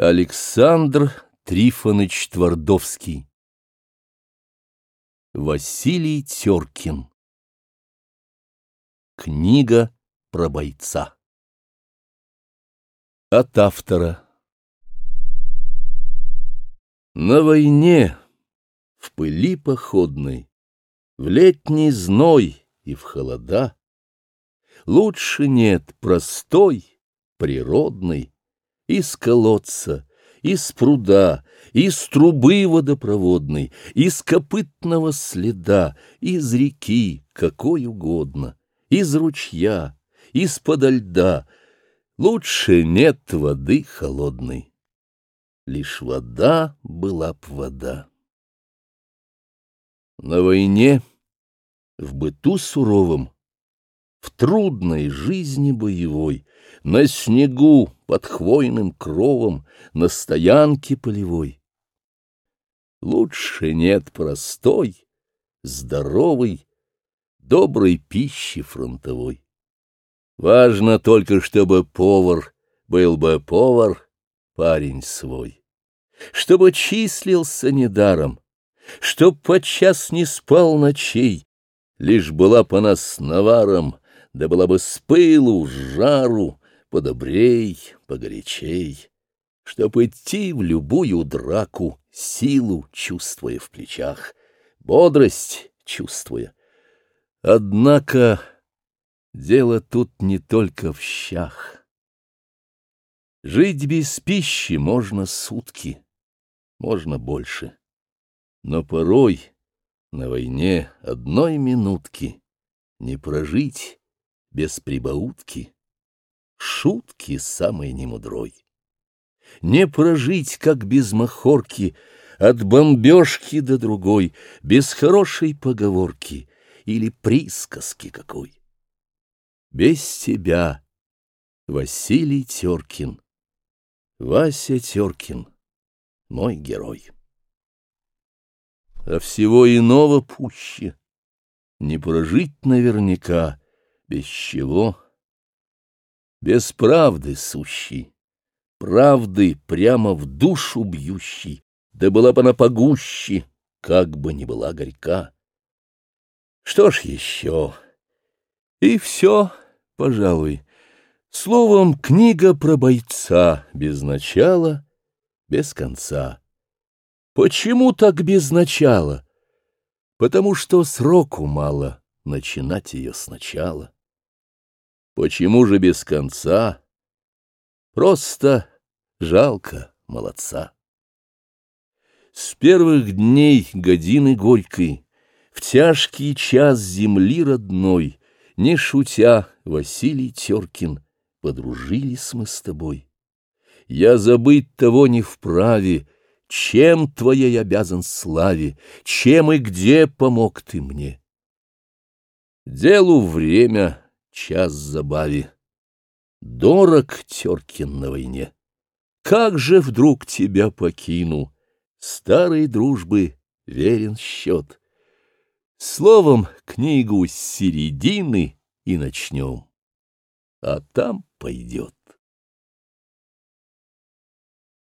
Александр Трифонович Твардовский. Василий Теркин. Книга про бойца. От автора. На войне, в пыли походной, В летний зной и в холода, Лучше нет простой, природной, из колодца, из пруда, из трубы водопроводной, из копытного следа, из реки, какой угодно, из ручья, из-подо льда. Лучше нет воды холодной. Лишь вода была б вода. На войне, в быту суровом, в трудной жизни боевой — на снегу под хвойным кровом, на стоянке полевой. Лучше нет простой, здоровой, доброй пищи фронтовой. Важно только, чтобы повар был бы повар, парень свой, чтобы числился недаром, чтоб подчас не спал ночей, лишь была по нас наваром, да была бы с пылу, с жару, подобрей, погорячей, Чтоб идти в любую драку, силу чувствуя в плечах, бодрость чувствуя. Однако дело тут не только в щах. Жить без пищи можно сутки, можно больше, но порой на войне одной минутки не прожить без прибаутки шутки самой немудрой. Не прожить, как без махорки, от бомбежки до другой, без хорошей поговорки или присказки какой. Без тебя, Василий Теркин, Вася Теркин, мой герой. А всего иного пуще, не прожить наверняка, без чего — без правды сущий, правды прямо в душу бьющий, да была бы она погуще, как бы ни была горька. Что ж еще? И все, пожалуй. Словом, книга про бойца без начала, без конца. Почему так без начала? Потому что сроку мало начинать ее сначала. Почему же без конца? Просто жалко молодца. С первых дней годины горькой, В тяжкий час земли родной, Не шутя, Василий Теркин, Подружились мы с тобой. Я забыть того не вправе, Чем твоей обязан славе, Чем и где помог ты мне. Делу время, час забави. Дорог Теркин на войне. Как же вдруг тебя покину? Старой дружбы верен счет. Словом, книгу с середины и начнем, а там пойдет.